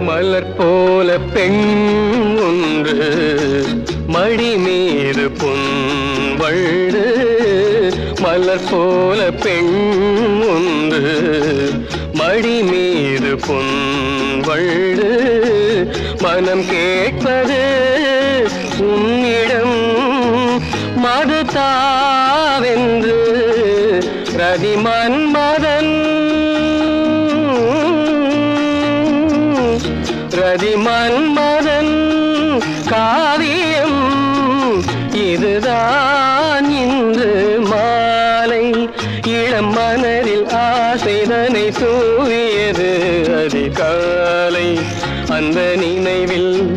மலர் போல பெண் ஒன்று மடி மீது பொன்வள்ளு மலர் போல பெண் ஒன்று மடி மீது பொன்வள்ளு மனம் கேட்பது உன்னிடம் மது ரதி மன்மதன். ரதி மன்மதன். காவியம் இதுதான் இன்று மாலை. இளம் மனதில் ஆசைதனை தூவியது அதிகாலை. அந்த நினைவில்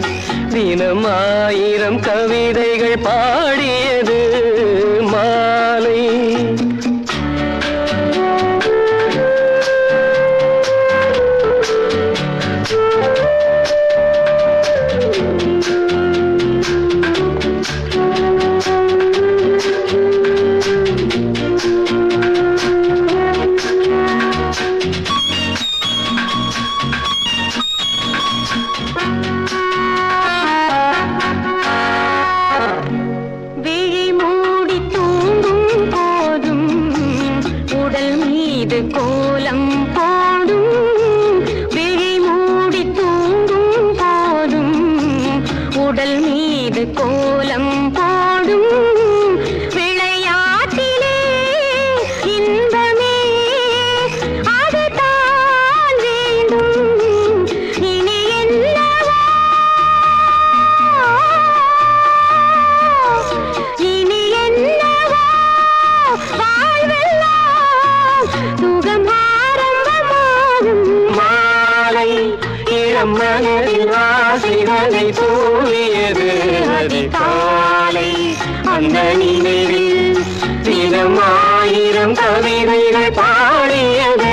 தினம் ஆயிரம் கவிதைகள் பா மீது கோலம் போடும் இளம் மனதில் ஆசைகளை தூவியது அதிகாலை அந்த நினைவில் தினம் ஆயிரம் கவிதைகள் பாடியது.